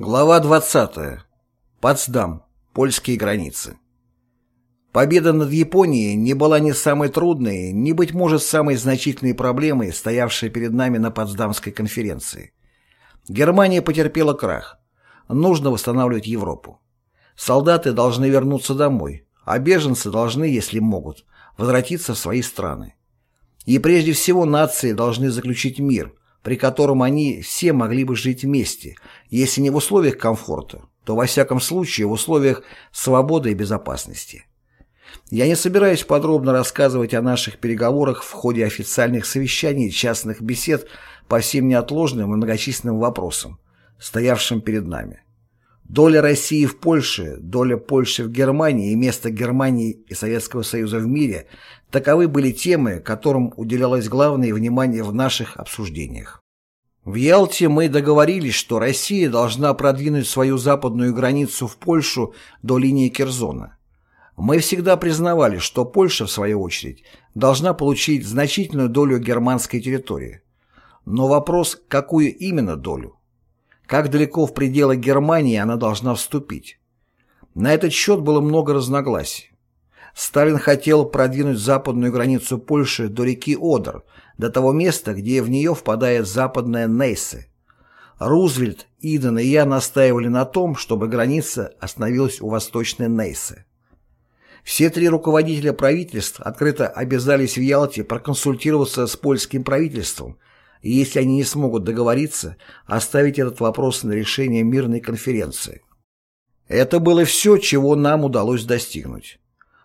Глава 20. Потсдам. Польские границы. Победа над Японией не была ни самой трудной, ни, быть может, самой значительной проблемой, стоявшей перед нами на Потсдамской конференции. Германия потерпела крах. Нужно восстанавливать Европу. Солдаты должны вернуться домой, а беженцы должны, если могут, возвратиться в свои страны. И прежде всего нации должны заключить мир, при котором они все могли бы жить вместе, если не в условиях комфорта, то во всяком случае в условиях свободы и безопасности. Я не собираюсь подробно рассказывать о наших переговорах в ходе официальных совещаний и частных бесед по всем неотложным и многочисленным вопросам, стоявшим перед нами. Доля России в Польше, доля Польши в Германии и место Германии и Советского Союза в мире – таковы были темы, которым уделялось главное внимание в наших обсуждениях. В Ялте мы договорились, что Россия должна продвинуть свою западную границу в Польшу до линии Керзона. Мы всегда признавали, что Польша, в свою очередь, должна получить значительную долю германской территории. Но вопрос, какую именно долю? Как далеко в пределы Германии она должна вступить? На этот счет было много разногласий. Сталин хотел продвинуть западную границу Польши до реки Одер, до того места, где в нее впадает западная Нейсе. Рузвельт, Иден и я настаивали на том, чтобы граница остановилась у восточной Нейсы. Все три руководителя правительств открыто обязались в Ялте проконсультироваться с польским правительством и, если они не смогут договориться, оставить этот вопрос на решение мирной конференции. Это было все, чего нам удалось достигнуть.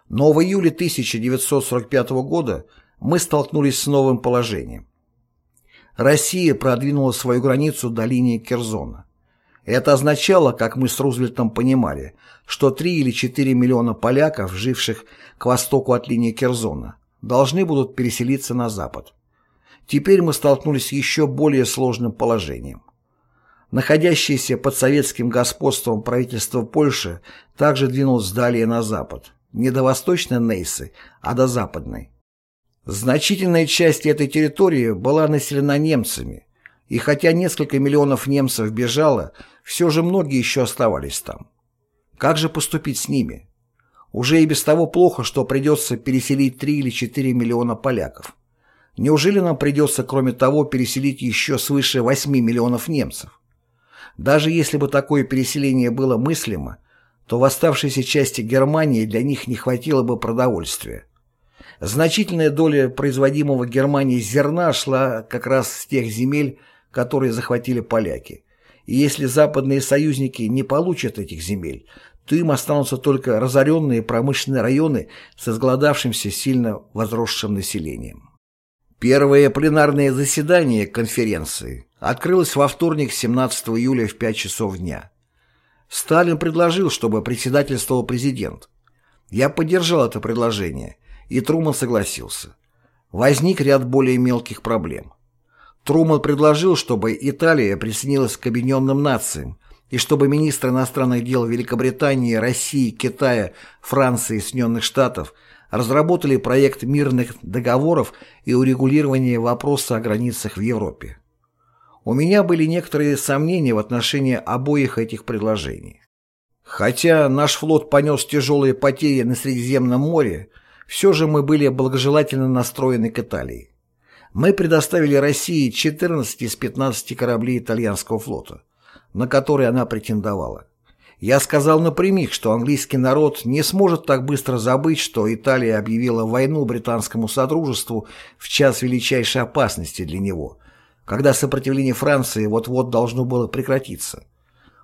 Но в июле 1945 года мы столкнулись с новым положением. Россия продвинула свою границу до линии Керзона. Это означало, как мы с Рузвельтом понимали, что 3 или 4 миллиона поляков, живших к востоку от линии Керзона, должны будут переселиться на запад. Теперь мы столкнулись с еще более сложным положением. Находящееся под советским господством правительство Польши также двинулось далее на запад, не до восточной Нейсы, а до западной. Значительная часть этой территории была населена немцами, и хотя несколько миллионов немцев бежало, все же многие еще оставались там. Как же поступить с ними? Уже и без того плохо, что придется переселить 3 или 4 миллиона поляков. Неужели нам придется, кроме того, переселить еще свыше 8 миллионов немцев? Даже если бы такое переселение было мыслимо, то в оставшейся части Германии для них не хватило бы продовольствия. Значительная доля производимого Германией зерна шла как раз с тех земель, которые захватили поляки. И если западные союзники не получат этих земель, то им останутся только разоренные промышленные районы с изголодавшимся сильно возросшим населением. Первое пленарное заседание конференции открылось во вторник 17 июля в 5 часов дня. Сталин предложил, чтобы председательствовал президент. Я поддержал это предложение, и Труман согласился. Возник ряд более мелких проблем. Труман предложил, чтобы Италия присоединилась к Объединенным Нациям и чтобы министры иностранных дел Великобритании, России, Китая, Франции и Соединенных Штатов – разработали проект мирных договоров и урегулирования вопроса о границах в Европе. У меня были некоторые сомнения в отношении обоих этих предложений. Хотя наш флот понес тяжелые потери на Средиземном море, все же мы были благожелательно настроены к Италии. Мы предоставили России 14 из 15 кораблей итальянского флота, на которые она претендовала. Я сказал напрямик, что английский народ не сможет так быстро забыть, что Италия объявила войну британскому содружеству в час величайшей опасности для него, когда сопротивление Франции вот-вот должно было прекратиться.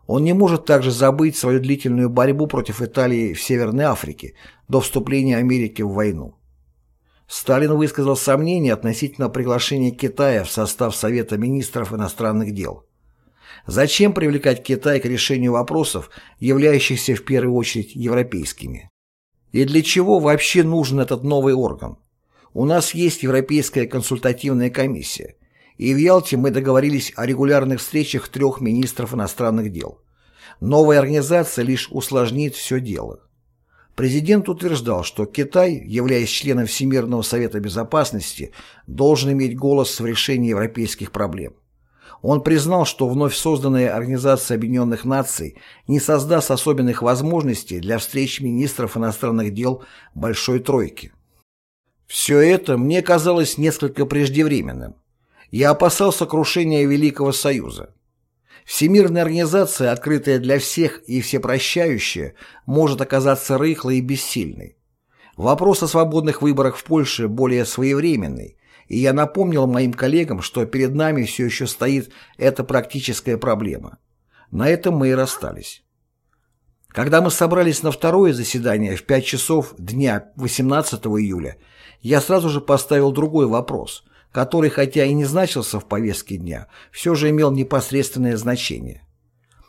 Он не может также забыть свою длительную борьбу против Италии в Северной Африке до вступления Америки в войну. Сталин высказал сомнения относительно приглашения Китая в состав Совета министров иностранных дел. Зачем привлекать Китай к решению вопросов, являющихся в первую очередь европейскими? И для чего вообще нужен этот новый орган? У нас есть Европейская консультативная комиссия, и в Ялте мы договорились о регулярных встречах трех министров иностранных дел. Новая организация лишь усложнит все дело. Президент утверждал, что Китай, являясь членом Всемирного совета безопасности, должен иметь голос в решении европейских проблем. Он признал, что вновь созданная Организация Объединенных Наций не создаст особенных возможностей для встреч министров иностранных дел Большой Тройки. Все это мне казалось несколько преждевременным. Я опасался крушения Великого Союза. Всемирная организация, открытая для всех и всепрощающая, может оказаться рыхлой и бессильной. Вопрос о свободных выборах в Польше более своевременный, и я напомнил моим коллегам, что перед нами все еще стоит эта практическая проблема. На этом мы и расстались. Когда мы собрались на второе заседание в 5 часов дня 18 июля, я сразу же поставил другой вопрос, который, хотя и не значился в повестке дня, все же имел непосредственное значение.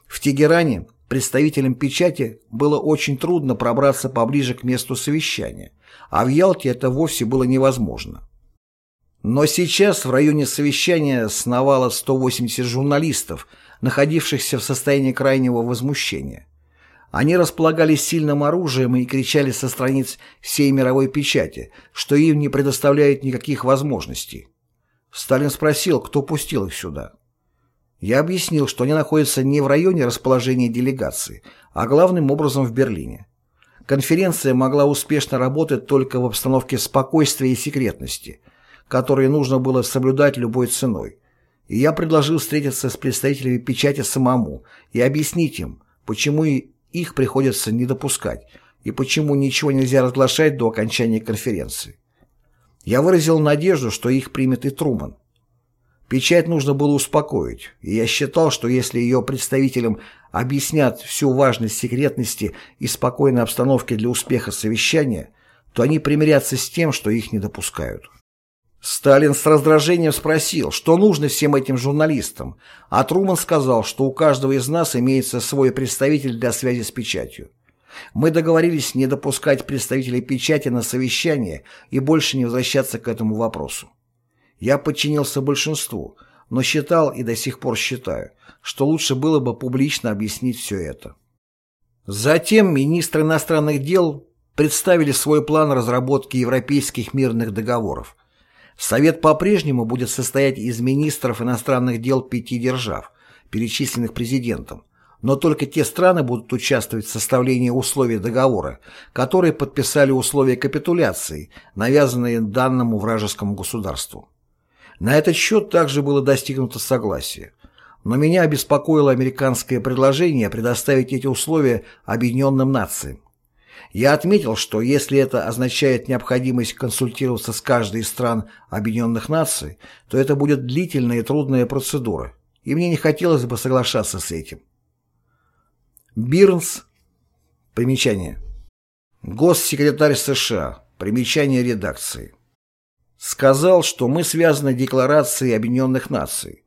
В Тегеране представителям печати было очень трудно пробраться поближе к месту совещания, а в Ялте это вовсе было невозможно. Но сейчас в районе совещания сновало 180 журналистов, находившихся в состоянии крайнего возмущения. Они располагали сильным оружием и кричали со страниц всей мировой печати, что им не предоставляет никаких возможностей. Сталин спросил, кто пустил их сюда. Я объяснил, что они находятся не в районе расположения делегации, а главным образом в Берлине. Конференция могла успешно работать только в обстановке спокойствия и секретности, которые нужно было соблюдать любой ценой. И я предложил встретиться с представителями печати самому и объяснить им, почему их приходится не допускать и почему ничего нельзя разглашать до окончания конференции. Я выразил надежду, что их примет и Труман. Печать нужно было успокоить, и я считал, что если ее представителям объяснят всю важность секретности и спокойной обстановки для успеха совещания, то они примирятся с тем, что их не допускают. Сталин с раздражением спросил, что нужно всем этим журналистам, а Труман сказал, что у каждого из нас имеется свой представитель для связи с печатью. Мы договорились не допускать представителей печати на совещание и больше не возвращаться к этому вопросу. Я подчинился большинству, но считал и до сих пор считаю, что лучше было бы публично объяснить все это. Затем министры иностранных дел представили свой план разработки европейских мирных договоров, Совет по-прежнему будет состоять из министров иностранных дел пяти держав, перечисленных президентом, но только те страны будут участвовать в составлении условий договора, которые подписали условия капитуляции, навязанные данному вражескому государству. На этот счет также было достигнуто согласие. Но меня обеспокоило американское предложение предоставить эти условия Объединенным Нациям. Я отметил, что если это означает необходимость консультироваться с каждой из стран Объединенных Наций, то это будет длительная и трудная процедура, и мне не хотелось бы соглашаться с этим. Бирнс. Примечание. Госсекретарь США. Примечание редакции. Сказал, что мы связаны Декларацией Объединенных Наций.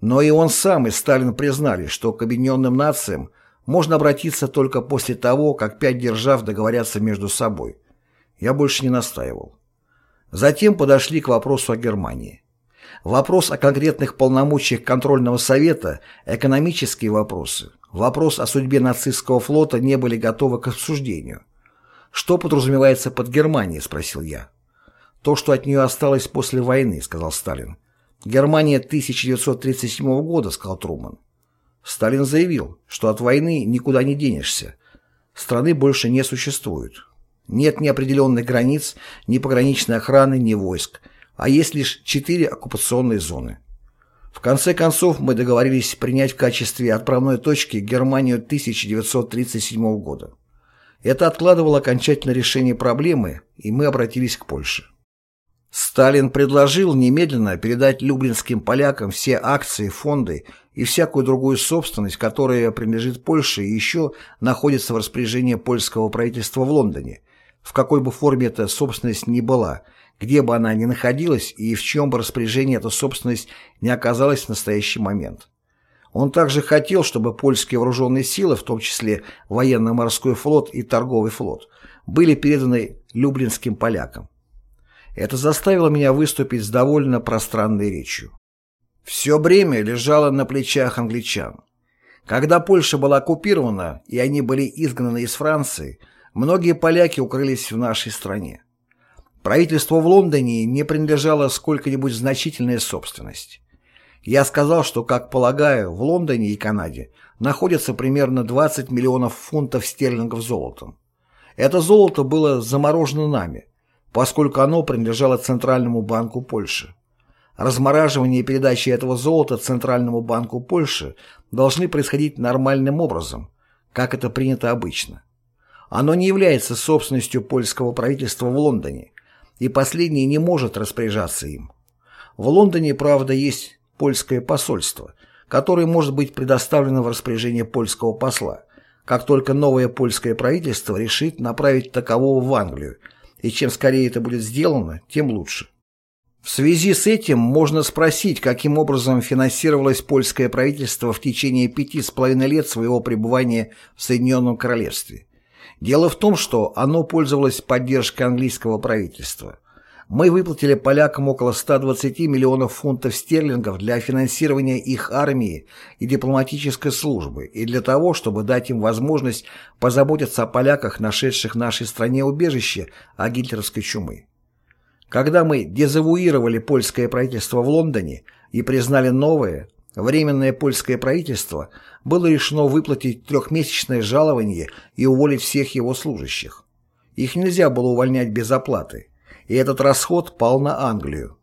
Но и он сам, и Сталин признали, что к Объединенным Нациям можно обратиться только после того, как пять держав договорятся между собой. Я больше не настаивал. Затем подошли к вопросу о Германии. Вопрос о конкретных полномочиях контрольного совета, экономические вопросы, вопрос о судьбе нацистского флота не были готовы к обсуждению. «Что подразумевается под Германией?» – спросил я. «То, что от нее осталось после войны», – сказал Сталин. «Германия 1937 года», – сказал Труман. Сталин заявил, что от войны никуда не денешься. Страны больше не существует. Нет ни определенных границ, ни пограничной охраны, ни войск, а есть лишь четыре оккупационные зоны. В конце концов, мы договорились принять в качестве отправной точки Германию 1937 года. Это откладывало окончательное решение проблемы, и мы обратились к Польше. Сталин предложил немедленно передать люблинским полякам все акции, фонды и всякую другую собственность, которая принадлежит Польше и еще находится в распоряжении польского правительства в Лондоне, в какой бы форме эта собственность ни была, где бы она ни находилась и в чьем бы распоряжении эта собственность не оказалась в настоящий момент. Он также хотел, чтобы польские вооруженные силы, в том числе военно-морской флот и торговый флот, были переданы люблинским полякам. Это заставило меня выступить с довольно пространной речью. Все бремя лежало на плечах англичан. Когда Польша была оккупирована и они были изгнаны из Франции, многие поляки укрылись в нашей стране. Правительству в Лондоне не принадлежала сколько-нибудь значительная собственность. Я сказал, что, как полагаю, в Лондоне и Канаде находится примерно 20 миллионов фунтов стерлингов золотом. Это золото было заморожено нами, поскольку оно принадлежало Центральному банку Польши. Размораживание и передача этого золота Центральному банку Польши должны происходить нормальным образом, как это принято обычно. Оно не является собственностью польского правительства в Лондоне, и последнее не может распоряжаться им. В Лондоне, правда, есть польское посольство, которое может быть предоставлено в распоряжение польского посла, как только новое польское правительство решит направить такового в Англию, и чем скорее это будет сделано, тем лучше. В связи с этим можно спросить, каким образом финансировалось польское правительство в течение пяти с половиной лет своего пребывания в Соединенном Королевстве. Дело в том, что оно пользовалось поддержкой английского правительства. Мы выплатили полякам около 120 миллионов фунтов стерлингов для финансирования их армии и дипломатической службы и для того, чтобы дать им возможность позаботиться о поляках, нашедших в нашей стране убежище от гитлеровской чумы. Когда мы дезавуировали польское правительство в Лондоне и признали новое, Временное польское правительство было решено выплатить трехмесячное жалование и уволить всех его служащих. Их нельзя было увольнять без оплаты, и этот расход пал на Англию.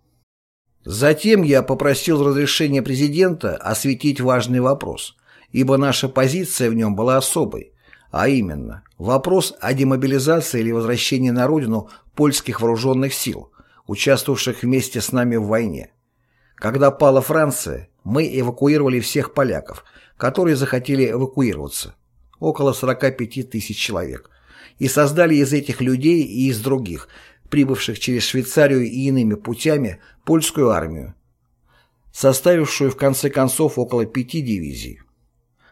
Затем я попросил разрешения президента осветить важный вопрос, ибо наша позиция в нем была особой, а именно вопрос о демобилизации или возвращении на родину польских вооруженных сил, участвовавших вместе с нами в войне. Когда пала Франция, мы эвакуировали всех поляков, которые захотели эвакуироваться, около 45 тысяч человек, и создали из этих людей и из других, прибывших через Швейцарию и иными путями, польскую армию, составившую в конце концов около пяти дивизий.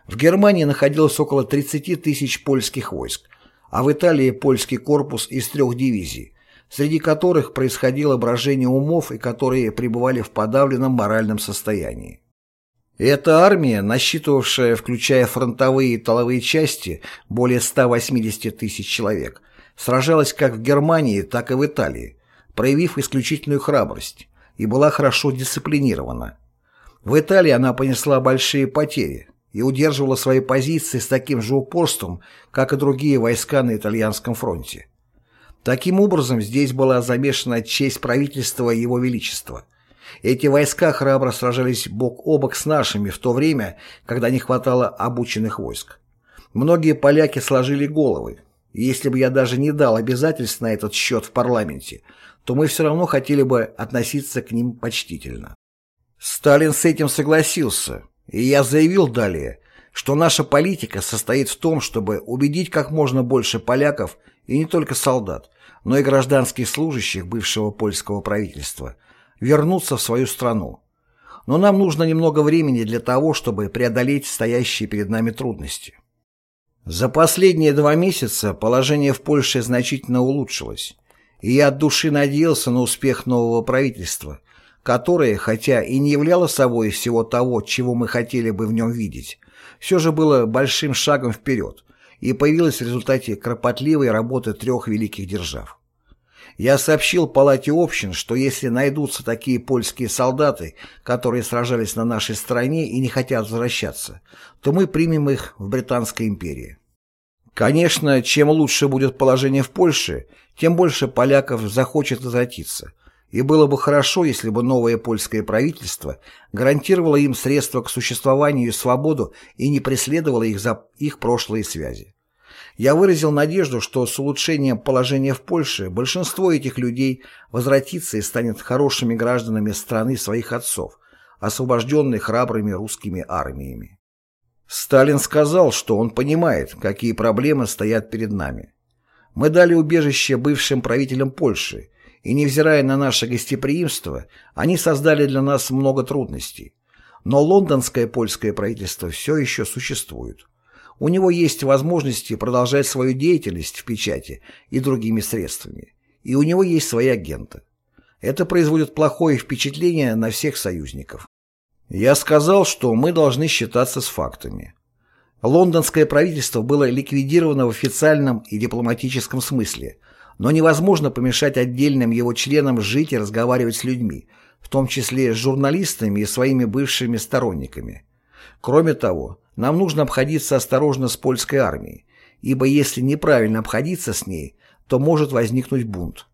В Германии находилось около 30 тысяч польских войск, а в Италии польский корпус из трех дивизий, среди которых происходило брожение умов и которые пребывали в подавленном моральном состоянии. Эта армия, насчитывавшая, включая фронтовые и тыловые части, более 180 тысяч человек, сражалась как в Германии, так и в Италии, проявив исключительную храбрость, и была хорошо дисциплинирована. В Италии она понесла большие потери и удерживала свои позиции с таким же упорством, как и другие войска на итальянском фронте. Таким образом, здесь была замешана честь правительства Его Величества. Эти войска храбро сражались бок о бок с нашими в то время, когда не хватало обученных войск. Многие поляки сложили головы, и если бы я даже не дал обязательств на этот счет в парламенте, то мы все равно хотели бы относиться к ним почтительно. Сталин с этим согласился, и я заявил далее, что наша политика состоит в том, чтобы убедить как можно больше поляков и не только солдат, но и гражданских служащих бывшего польского правительства, вернуться в свою страну. Но нам нужно немного времени для того, чтобы преодолеть стоящие перед нами трудности. За последние два месяца положение в Польше значительно улучшилось, и я от души надеялся на успех нового правительства, которое, хотя и не являло собой всего того, чего мы хотели бы в нем видеть, все же было большим шагом вперед, и появилась в результате кропотливой работы трех великих держав. Я сообщил Палате общин, что если найдутся такие польские солдаты, которые сражались на нашей стороне и не хотят возвращаться, то мы примем их в Британской империи. Конечно, чем лучше будет положение в Польше, тем больше поляков захочет возвратиться, и было бы хорошо, если бы новое польское правительство гарантировало им средства к существованию и свободу и не преследовало их за их прошлые связи. Я выразил надежду, что с улучшением положения в Польше большинство этих людей возвратится и станет хорошими гражданами страны своих отцов, освобожденной храбрыми русскими армиями. Сталин сказал, что он понимает, какие проблемы стоят перед нами. Мы дали убежище бывшим правителям Польши, и, невзирая на наше гостеприимство, они создали для нас много трудностей. Но лондонское польское правительство все еще существует. У него есть возможности продолжать свою деятельность в печати и другими средствами. И у него есть свои агенты. Это производит плохое впечатление на всех союзников. Я сказал, что мы должны считаться с фактами. Лондонское правительство было ликвидировано в официальном и дипломатическом смысле, но невозможно помешать отдельным его членам жить и разговаривать с людьми, в том числе с журналистами и своими бывшими сторонниками. Кроме того, нам нужно обходиться осторожно с польской армией, ибо если неправильно обходиться с ней, то может возникнуть бунт.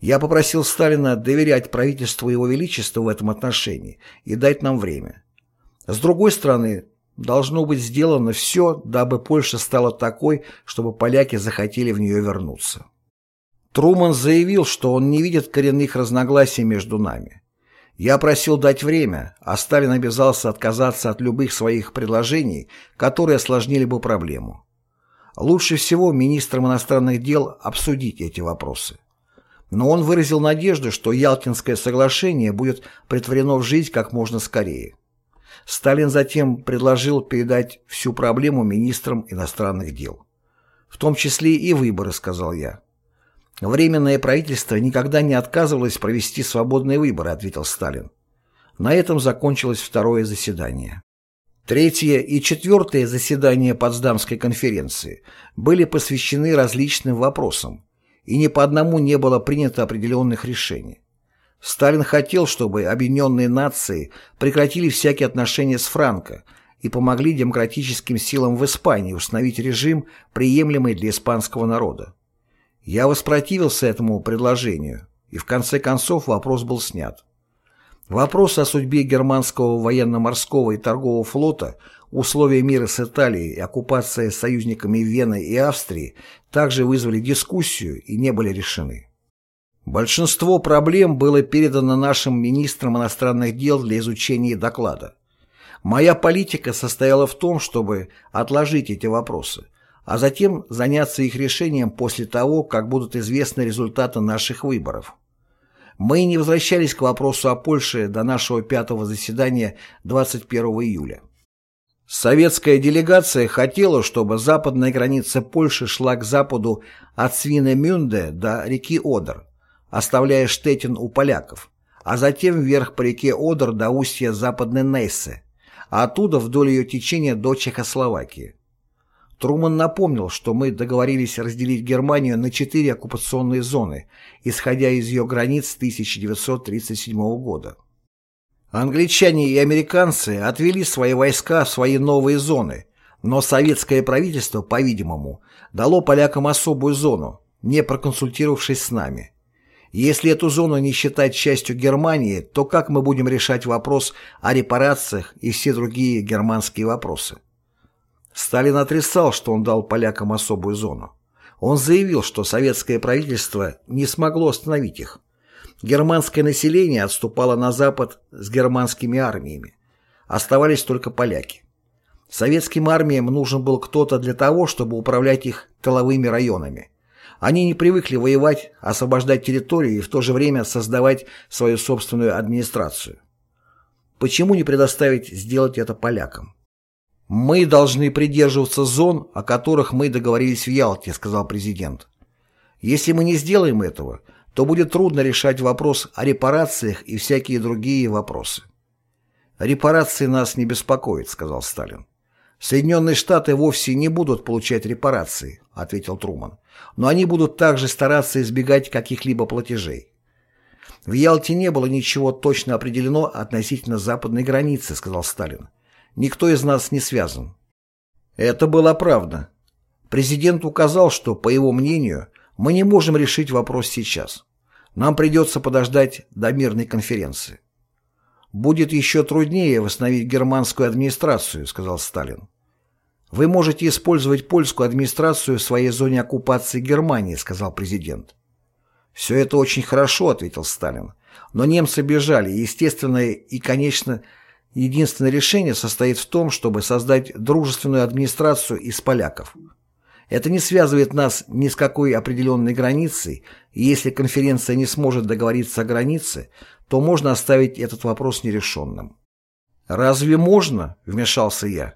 Я попросил Сталина доверять правительству Его Величества в этом отношении и дать нам время. С другой стороны, должно быть сделано все, дабы Польша стала такой, чтобы поляки захотели в нее вернуться. Труман заявил, что он не видит коренных разногласий между нами. Я просил дать время, а Сталин обязался отказаться от любых своих предложений, которые осложнили бы проблему. Лучше всего министрам иностранных дел обсудить эти вопросы. Но он выразил надежду, что Ялтинское соглашение будет притворено в жизнь как можно скорее. Сталин затем предложил передать всю проблему министрам иностранных дел. В том числе и выборы, сказал я. Временное правительство никогда не отказывалось провести свободные выборы, ответил Сталин. На этом закончилось второе заседание. Третье и четвертое заседания Потсдамской конференции были посвящены различным вопросам, и ни по одному не было принято определенных решений. Сталин хотел, чтобы объединенные нации прекратили всякие отношения с Франко и помогли демократическим силам в Испании установить режим, приемлемый для испанского народа. Я воспротивился этому предложению, и в конце концов вопрос был снят. Вопрос о судьбе германского военно-морского и торгового флота, условия мира с Италией и оккупация союзниками Вены и Австрии также вызвали дискуссию и не были решены. Большинство проблем было передано нашим министрам иностранных дел для изучения и доклада. Моя политика состояла в том, чтобы отложить эти вопросы, а затем заняться их решением после того, как будут известны результаты наших выборов. Мы не возвращались к вопросу о Польше до нашего пятого заседания 21 июля. Советская делегация хотела, чтобы западная граница Польши шла к западу от Свинемюнде до реки Одер, оставляя Штеттин у поляков, а затем вверх по реке Одер до устья западной Нейсы, а оттуда вдоль ее течения до Чехословакии. Труман напомнил, что мы договорились разделить Германию на четыре оккупационные зоны, исходя из ее границ 1937 года. Англичане и американцы отвели свои войска в свои новые зоны, но советское правительство, по-видимому, дало полякам особую зону, не проконсультировавшись с нами. Если эту зону не считать частью Германии, то как мы будем решать вопрос о репарациях и все другие германские вопросы? Сталин отрицал, что он дал полякам особую зону. Он заявил, что советское правительство не смогло остановить их. Германское население отступало на запад с германскими армиями. Оставались только поляки. Советским армиям нужен был кто-то для того, чтобы управлять их тыловыми районами. Они не привыкли воевать, освобождать территории и в то же время создавать свою собственную администрацию. Почему не предоставить сделать это полякам? «Мы должны придерживаться зон, о которых мы договорились в Ялте», сказал президент. «Если мы не сделаем этого, то будет трудно решать вопрос о репарациях и всякие другие вопросы». «Репарации нас не беспокоят», — сказал Сталин. «Соединенные Штаты вовсе не будут получать репарации», — ответил Труман. «Но они будут также стараться избегать каких-либо платежей». «В Ялте не было ничего точно определено относительно западной границы», — сказал Сталин. Никто из нас не связан. Это была правда. Президент указал, что, по его мнению, мы не можем решить вопрос сейчас. Нам придется подождать до мирной конференции. «Будет еще труднее восстановить германскую администрацию», — сказал Сталин. «Вы можете использовать польскую администрацию в своей зоне оккупации Германии», — сказал президент. «Все это очень хорошо», — ответил Сталин. «Но немцы бежали, естественно, и, конечно, Единственное решение состоит в том, чтобы создать дружественную администрацию из поляков. Это не связывает нас ни с какой определенной границей, и если конференция не сможет договориться о границе, то можно оставить этот вопрос нерешенным. «Разве можно?» – вмешался я.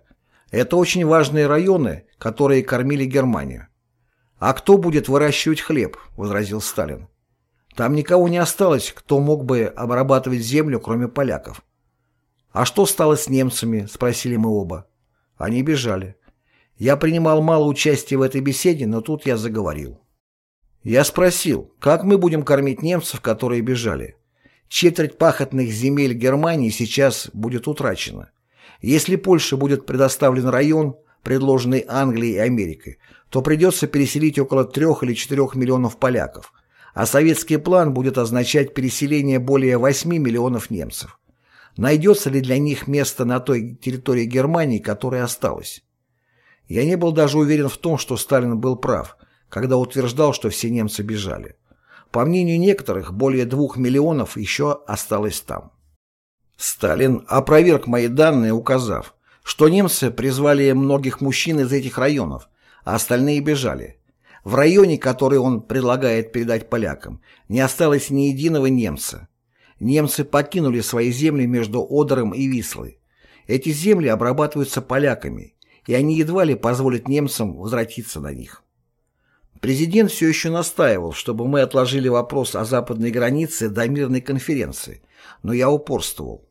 «Это очень важные районы, которые кормили Германию». «А кто будет выращивать хлеб?» – возразил Сталин. «Там никого не осталось, кто мог бы обрабатывать землю, кроме поляков». «А что стало с немцами?» – спросили мы оба. Они бежали. Я принимал мало участия в этой беседе, но тут я заговорил. Я спросил, как мы будем кормить немцев, которые бежали? Четверть пахотных земель Германии сейчас будет утрачена. Если Польше будет предоставлен район, предложенный Англией и Америкой, то придется переселить около 3 или 4 миллионов поляков, а советский план будет означать переселение более 8 миллионов немцев. Найдется ли для них место на той территории Германии, которая осталась? Я не был даже уверен в том, что Сталин был прав, когда утверждал, что все немцы бежали. По мнению некоторых, более двух миллионов еще осталось там. Сталин опроверг мои данные, указав, что немцы призвали многих мужчин из этих районов, а остальные бежали. В районе, который он предлагает передать полякам, не осталось ни единого немца. Немцы покинули свои земли между Одером и Вислой. Эти земли обрабатываются поляками, и они едва ли позволят немцам возвратиться на них. Президент все еще настаивал, чтобы мы отложили вопрос о западной границе до мирной конференции, но я упорствовал.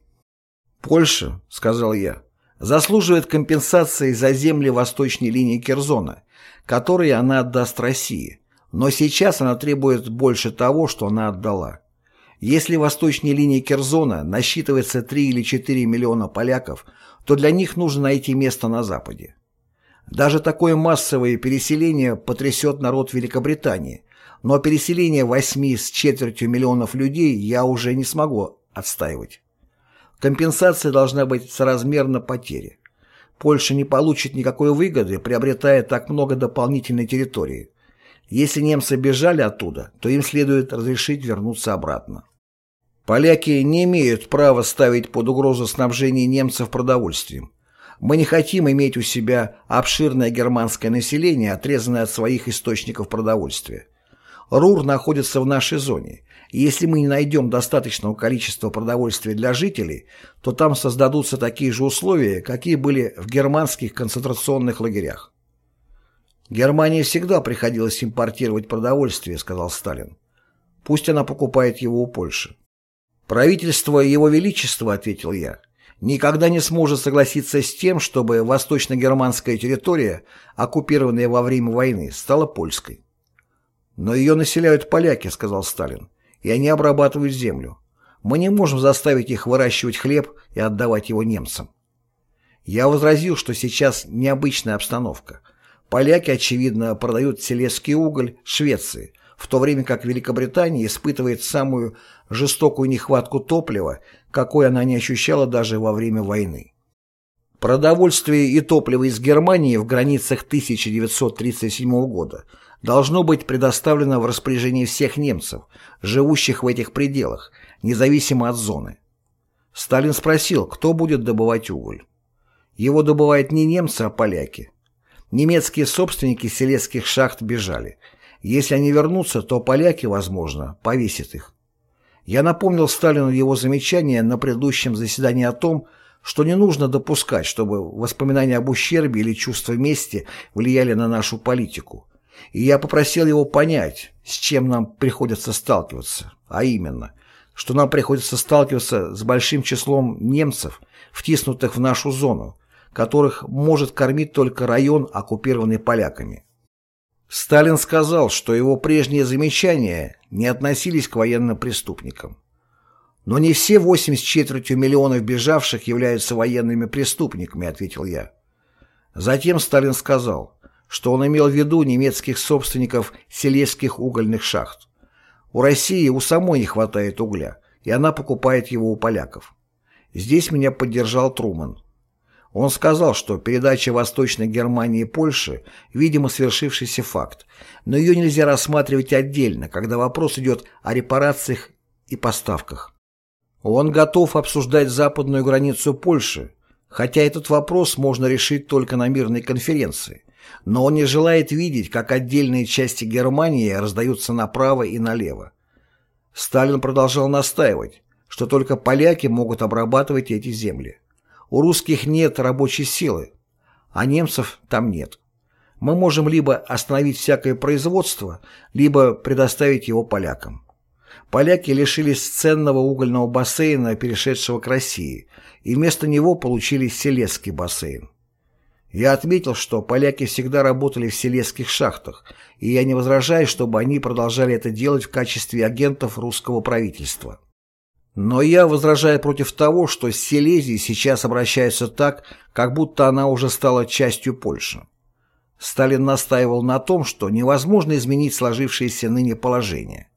«Польша», — сказал я, — «заслуживает компенсации за земли восточной линии Керзона, которые она отдаст России, но сейчас она требует больше того, что она отдала. Если восточной линии Керзона насчитывается 3 или 4 миллиона поляков, то для них нужно найти место на Западе. Даже такое массовое переселение потрясет народ Великобритании, но переселение восьми с четвертью миллионов людей я уже не смогу отстаивать. Компенсация должна быть соразмерна потере. Польша не получит никакой выгоды, приобретая так много дополнительной территории. Если немцы бежали оттуда, то им следует разрешить вернуться обратно. Поляки не имеют права ставить под угрозу снабжение немцев продовольствием. Мы не хотим иметь у себя обширное германское население, отрезанное от своих источников продовольствия. Рур находится в нашей зоне, если мы не найдем достаточного количества продовольствия для жителей, то там создадутся такие же условия, какие были в германских концентрационных лагерях. «Германии всегда приходилось импортировать продовольствие», — сказал Сталин. «Пусть она покупает его у Польши». «Правительство Его Величества», — ответил я, никогда не сможет согласиться с тем, чтобы восточно-германская территория, оккупированная во время войны, стала польской. «Но ее населяют поляки», — сказал Сталин, — «и они обрабатывают землю. Мы не можем заставить их выращивать хлеб и отдавать его немцам». Я возразил, что сейчас необычная обстановка. Поляки, очевидно, продают селезский уголь Швеции, в то время как Великобритания испытывает самую жестокую нехватку топлива, какой она не ощущала даже во время войны. Продовольствие и топливо из Германии в границах 1937 года должно быть предоставлено в распоряжение всех немцев, живущих в этих пределах, независимо от зоны. Сталин спросил, кто будет добывать уголь. Его добывают не немцы, а поляки. Немецкие собственники селецких шахт бежали – если они вернутся, то поляки, возможно, повесят их. Я напомнил Сталину его замечание на предыдущем заседании о том, что не нужно допускать, чтобы воспоминания об ущербе или чувство мести влияли на нашу политику. И я попросил его понять, с чем нам приходится сталкиваться, а именно, что нам приходится сталкиваться с большим числом немцев, втиснутых в нашу зону, которых может кормить только район, оккупированный поляками. Сталин сказал, что его прежние замечания не относились к военным преступникам. «Но не все 80 четвертью миллионов бежавших являются военными преступниками», — ответил я. Затем Сталин сказал, что он имел в виду немецких собственников селезских угольных шахт. У России у самой не хватает угля, и она покупает его у поляков. Здесь меня поддержал Труман. Он сказал, что передача Восточной Германии Польше, видимо, свершившийся факт, но ее нельзя рассматривать отдельно, когда вопрос идет о репарациях и поставках. Он готов обсуждать западную границу Польши, хотя этот вопрос можно решить только на мирной конференции, но он не желает видеть, как отдельные части Германии раздаются направо и налево. Сталин продолжал настаивать, что только поляки могут обрабатывать эти земли. У русских нет рабочей силы, а немцев там нет. Мы можем либо остановить всякое производство, либо предоставить его полякам. Поляки лишились ценного угольного бассейна, перешедшего к России, и вместо него получили Селесский бассейн. Я отметил, что поляки всегда работали в селезских шахтах, и я не возражаю, чтобы они продолжали это делать в качестве агентов русского правительства. Но я возражаю против того, что с Силезией сейчас обращаются так, как будто она уже стала частью Польши. Сталин настаивал на том, что невозможно изменить сложившееся ныне положение.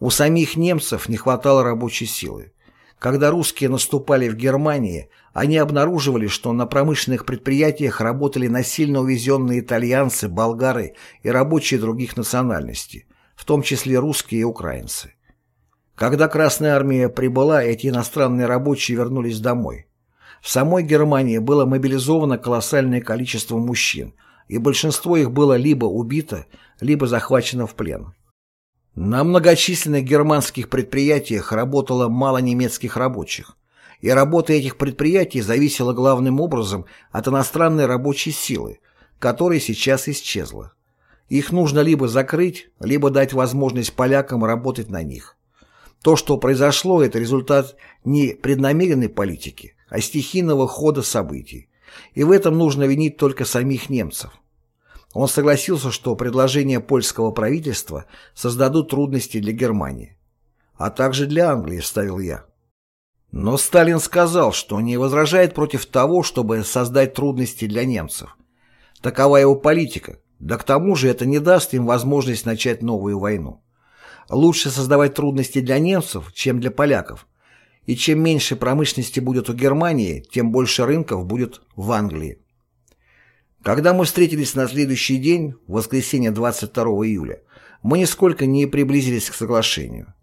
У самих немцев не хватало рабочей силы. Когда русские наступали в Германии, они обнаруживали, что на промышленных предприятиях работали насильно увезенные итальянцы, болгары и рабочие других национальностей, в том числе русские и украинцы. Когда Красная Армия прибыла, эти иностранные рабочие вернулись домой. В самой Германии было мобилизовано колоссальное количество мужчин, и большинство их было либо убито, либо захвачено в плен. На многочисленных германских предприятиях работало мало немецких рабочих, и работа этих предприятий зависела главным образом от иностранной рабочей силы, которая сейчас исчезла. Их нужно либо закрыть, либо дать возможность полякам работать на них. То, что произошло, это результат не преднамеренной политики, а стихийного хода событий. И в этом нужно винить только самих немцев. Он согласился, что предложения польского правительства создадут трудности для Германии. А также для Англии, ставил я. Но Сталин сказал, что не возражает против того, чтобы создать трудности для немцев. Такова его политика, да к тому же это не даст им возможность начать новую войну. Лучше создавать трудности для немцев, чем для поляков. И чем меньше промышленности будет у Германии, тем больше рынков будет в Англии. Когда мы встретились на следующий день, в воскресенье 22 июля, мы нисколько не приблизились к соглашению.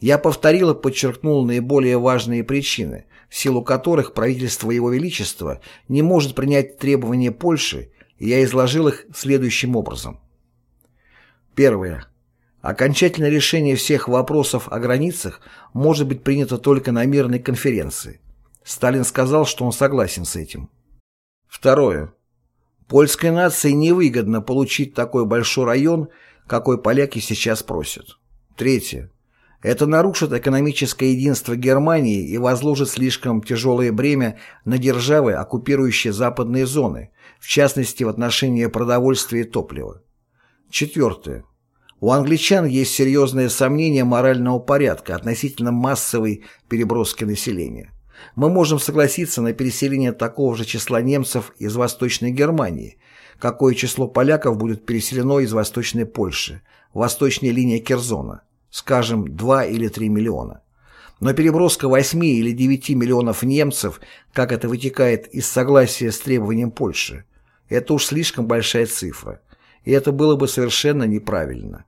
Я повторил и подчеркнул наиболее важные причины, в силу которых правительство Его Величества не может принять требования Польши, и я изложил их следующим образом. Первое. Окончательное решение всех вопросов о границах может быть принято только на мирной конференции. Сталин сказал, что он согласен с этим. Второе. Польской нации невыгодно получить такой большой район, какой поляки сейчас просят. Третье. Это нарушит экономическое единство Германии и возложит слишком тяжелое бремя на державы, оккупирующие западные зоны, в частности в отношении продовольствия и топлива. Четвертое. У англичан есть серьезные сомнения морального порядка относительно массовой переброски населения. Мы можем согласиться на переселение такого же числа немцев из Восточной Германии, какое число поляков будет переселено из Восточной Польши, восточной линии Керзона, скажем, 2 или 3 миллиона. Но переброска 8 или 9 миллионов немцев, как это вытекает из согласия с требованием Польши, это уж слишком большая цифра, и это было бы совершенно неправильно.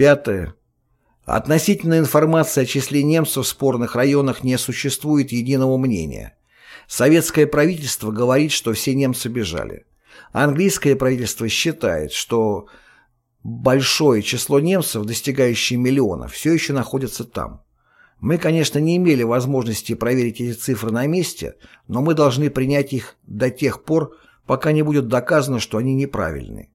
Пятое. Относительно информации о числе немцев в спорных районах не существует единого мнения. Советское правительство говорит, что все немцы бежали. Английское правительство считает, что большое число немцев, достигающее миллиона, все еще находится там. Мы, конечно, не имели возможности проверить эти цифры на месте, но мы должны принять их до тех пор, пока не будет доказано, что они неправильны.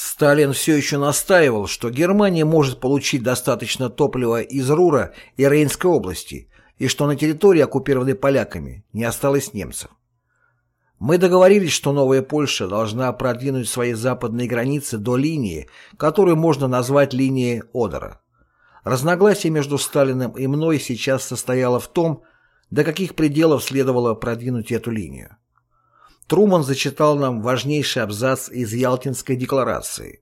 Сталин все еще настаивал, что Германия может получить достаточно топлива из Рура и Рейнской области, и что на территории, оккупированной поляками, не осталось немцев. Мы договорились, что Новая Польша должна продвинуть свои западные границы до линии, которую можно назвать линией Одера. Разногласие между Сталиным и мной сейчас состояло в том, до каких пределов следовало продвинуть эту линию. Труман зачитал нам важнейший абзац из Ялтинской декларации.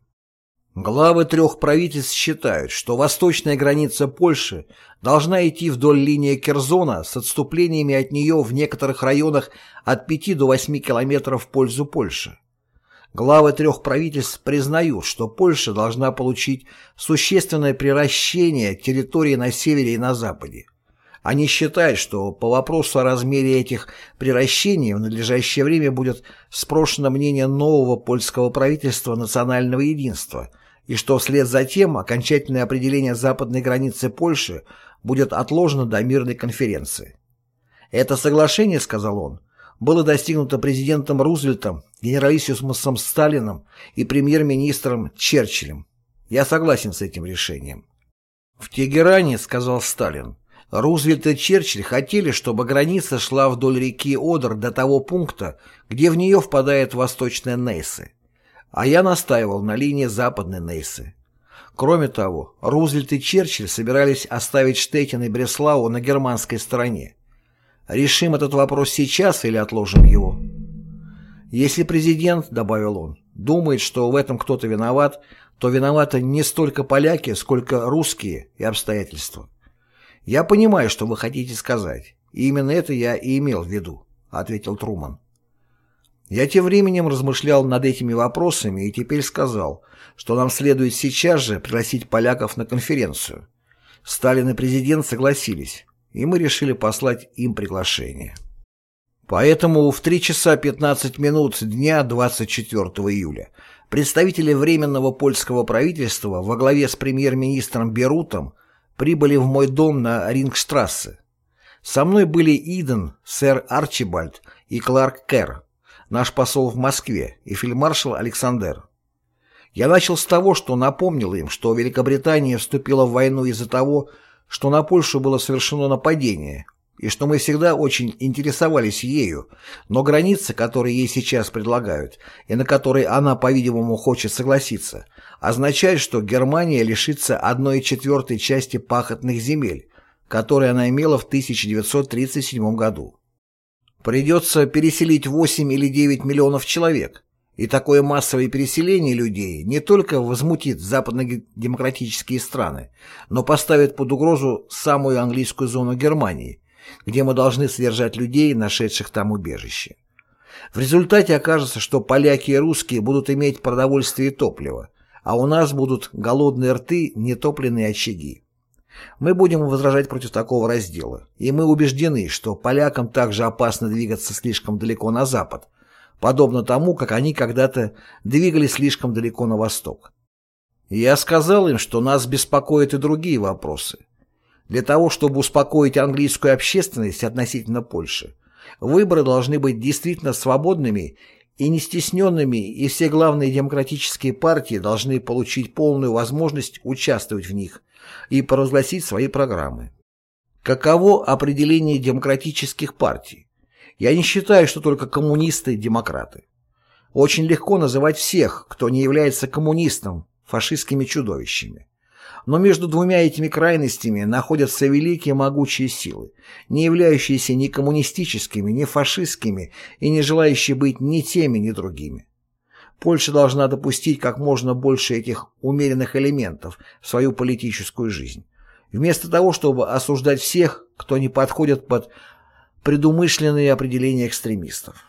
Главы трех правительств считают, что восточная граница Польши должна идти вдоль линии Керзона с отступлениями от нее в некоторых районах от 5 до 8 километров в пользу Польши. Главы трех правительств признают, что Польша должна получить существенное приращение территории на севере и на западе. Они считают, что по вопросу о размере этих приращений в надлежащее время будет спрошено мнение нового польского правительства национального единства, и что вслед за тем окончательное определение западной границы Польши будет отложено до мирной конференции. Это соглашение, сказал он, было достигнуто президентом Рузвельтом, генералиссимусом Сталином и премьер-министром Черчиллем. Я согласен с этим решением. В Тегеране, сказал Сталин, Рузвельт и Черчилль хотели, чтобы граница шла вдоль реки Одер до того пункта, где в нее впадает восточная Нейсы. А я настаивал на линии западной Нейсы. Кроме того, Рузвельт и Черчилль собирались оставить Штеттин и Бреслау на германской стороне. Решим этот вопрос сейчас или отложим его? Если президент, добавил он, думает, что в этом кто-то виноват, то виноваты не столько поляки, сколько русские и обстоятельства. Я понимаю, что вы хотите сказать. И именно это я и имел в виду, ответил Труман. Я тем временем размышлял над этими вопросами и теперь сказал, что нам следует сейчас же пригласить поляков на конференцию. Сталин и президент согласились, и мы решили послать им приглашение. Поэтому в 3 часа 15 минут дня 24 июля представители Временного польского правительства во главе с премьер-министром Берутом прибыли в мой дом на Рингштрассе. Со мной были Иден, сэр Арчибальд и Кларк Керр, наш посол в Москве и фельдмаршал Александр. Я начал с того, что напомнил им, что Великобритания вступила в войну из-за того, что на Польшу было совершено нападение, и что мы всегда очень интересовались ею, но границы, которые ей сейчас предлагают, и на которые она, по-видимому, хочет согласиться, означают, что Германия лишится одной четвертой части пахотных земель, которые она имела в 1937 году. Придется переселить 8 или 9 миллионов человек, и такое массовое переселение людей не только возмутит западно-демократические страны, но поставит под угрозу самую английскую зону Германии, где мы должны содержать людей, нашедших там убежище. В результате окажется, что поляки и русские будут иметь продовольствие и топливо, а у нас будут голодные рты, нетопленные очаги. Мы будем возражать против такого раздела, и мы убеждены, что полякам также опасно двигаться слишком далеко на запад, подобно тому, как они когда-то двигались слишком далеко на восток. Я сказал им, что нас беспокоят и другие вопросы. Для того, чтобы успокоить английскую общественность относительно Польши, выборы должны быть действительно свободными и не стесненными, и все главные демократические партии должны получить полную возможность участвовать в них и провозгласить свои программы. Каково определение демократических партий? Я не считаю, что только коммунисты – демократы. Очень легко называть всех, кто не является коммунистом, фашистскими чудовищами. Но между двумя этими крайностями находятся великие могучие силы, не являющиеся ни коммунистическими, ни фашистскими и не желающие быть ни теми, ни другими. Польша должна допустить как можно больше этих умеренных элементов в свою политическую жизнь, вместо того, чтобы осуждать всех, кто не подходит под предумышленные определения экстремистов.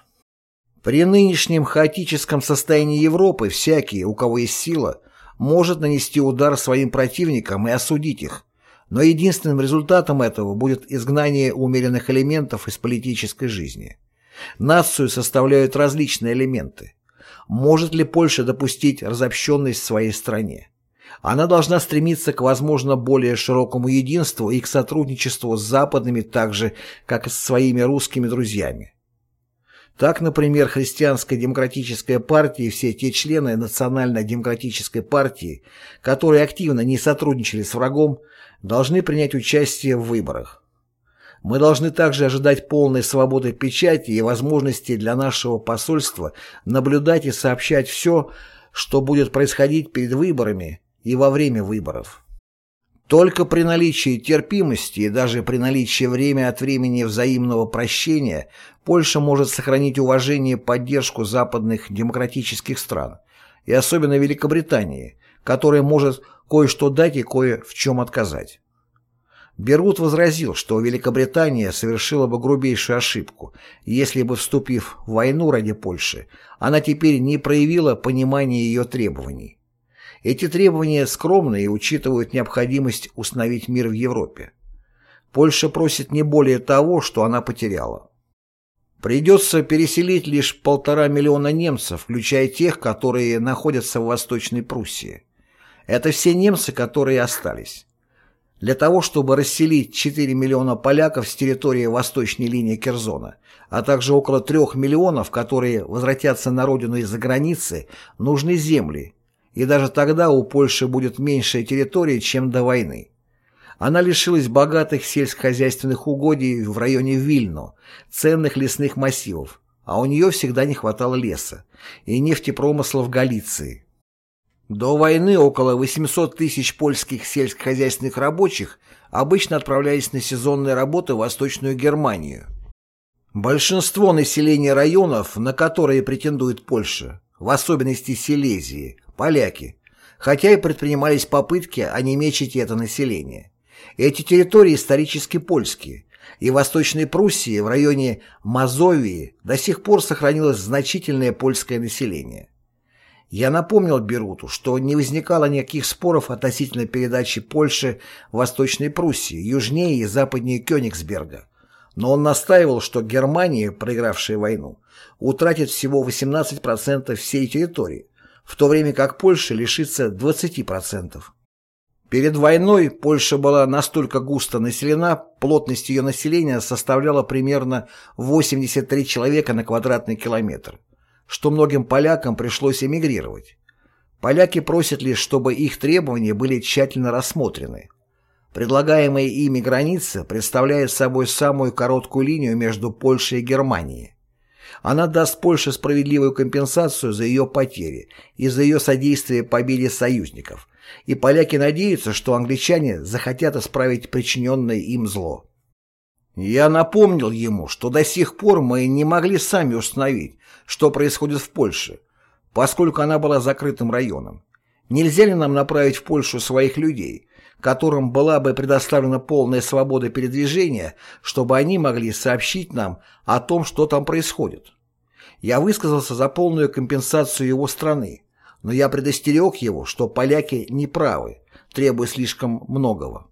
При нынешнем хаотическом состоянии Европы всякий, у кого есть сила, может нанести удар своим противникам и осудить их, но единственным результатом этого будет изгнание умеренных элементов из политической жизни. Нацию составляют различные элементы. Может ли Польша допустить разобщенность в своей стране? Она должна стремиться к, возможно, более широкому единству и к сотрудничеству с западными так же, как и со своими русскими друзьями. Так, например, Христианская демократическая партия и все те члены Национально-демократической партии, которые активно не сотрудничали с врагом, должны принять участие в выборах. Мы должны также ожидать полной свободы печати и возможности для нашего посольства наблюдать и сообщать все, что будет происходить перед выборами и во время выборов. Только при наличии терпимости и даже при наличии время от времени взаимного прощения Польша может сохранить уважение и поддержку западных демократических стран, и особенно Великобритании, которая может кое-что дать и кое в чем отказать. Берут возразил, что Великобритания совершила бы грубейшую ошибку, если бы, вступив в войну ради Польши, она теперь не проявила понимания ее требований. Эти требования скромны и учитывают необходимость установить мир в Европе. Польша просит не более того, что она потеряла. Придется переселить лишь полтора миллиона немцев, включая тех, которые находятся в Восточной Пруссии. Это все немцы, которые остались. Для того, чтобы расселить 4 миллиона поляков с территории восточной линии Керзона, а также около 3 миллионов, которые возвратятся на родину из-за границы, нужны земли, и даже тогда у Польши будет меньшая территория, чем до войны. Она лишилась богатых сельскохозяйственных угодий в районе Вильно, ценных лесных массивов, а у нее всегда не хватало леса, и нефтепромысла в Галиции. До войны около 800 тысяч польских сельскохозяйственных рабочих обычно отправлялись на сезонные работы в Восточную Германию. Большинство населения районов, на которые претендует Польша, в особенности Силезии, поляки, хотя и предпринимались попытки онемечить это население. Эти территории исторически польские, и в Восточной Пруссии в районе Мазовии до сих пор сохранилось значительное польское население. Я напомнил Беруту, что не возникало никаких споров относительно передачи Польши Восточной Пруссии, южнее и западнее Кёнигсберга, но он настаивал, что Германия, проигравшая войну, утратит всего 18% всей территории, в то время как Польша лишится 20%. Перед войной Польша была настолько густо населена, плотность ее населения составляла примерно 83 человека на квадратный километр, что многим полякам пришлось эмигрировать. Поляки просят лишь, чтобы их требования были тщательно рассмотрены. Предлагаемая ими граница представляет собой самую короткую линию между Польшей и Германией. Она даст Польше справедливую компенсацию за ее потери и за ее содействие победе союзников – и поляки надеются, что англичане захотят исправить причиненное им зло. Я напомнил ему, что до сих пор мы не могли сами установить, что происходит в Польше, поскольку она была закрытым районом. Нельзя ли нам направить в Польшу своих людей, которым была бы предоставлена полная свобода передвижения, чтобы они могли сообщить нам о том, что там происходит? Я высказался за полную компенсацию его страны, но я предостерег его, что поляки не правы, требуя слишком многого.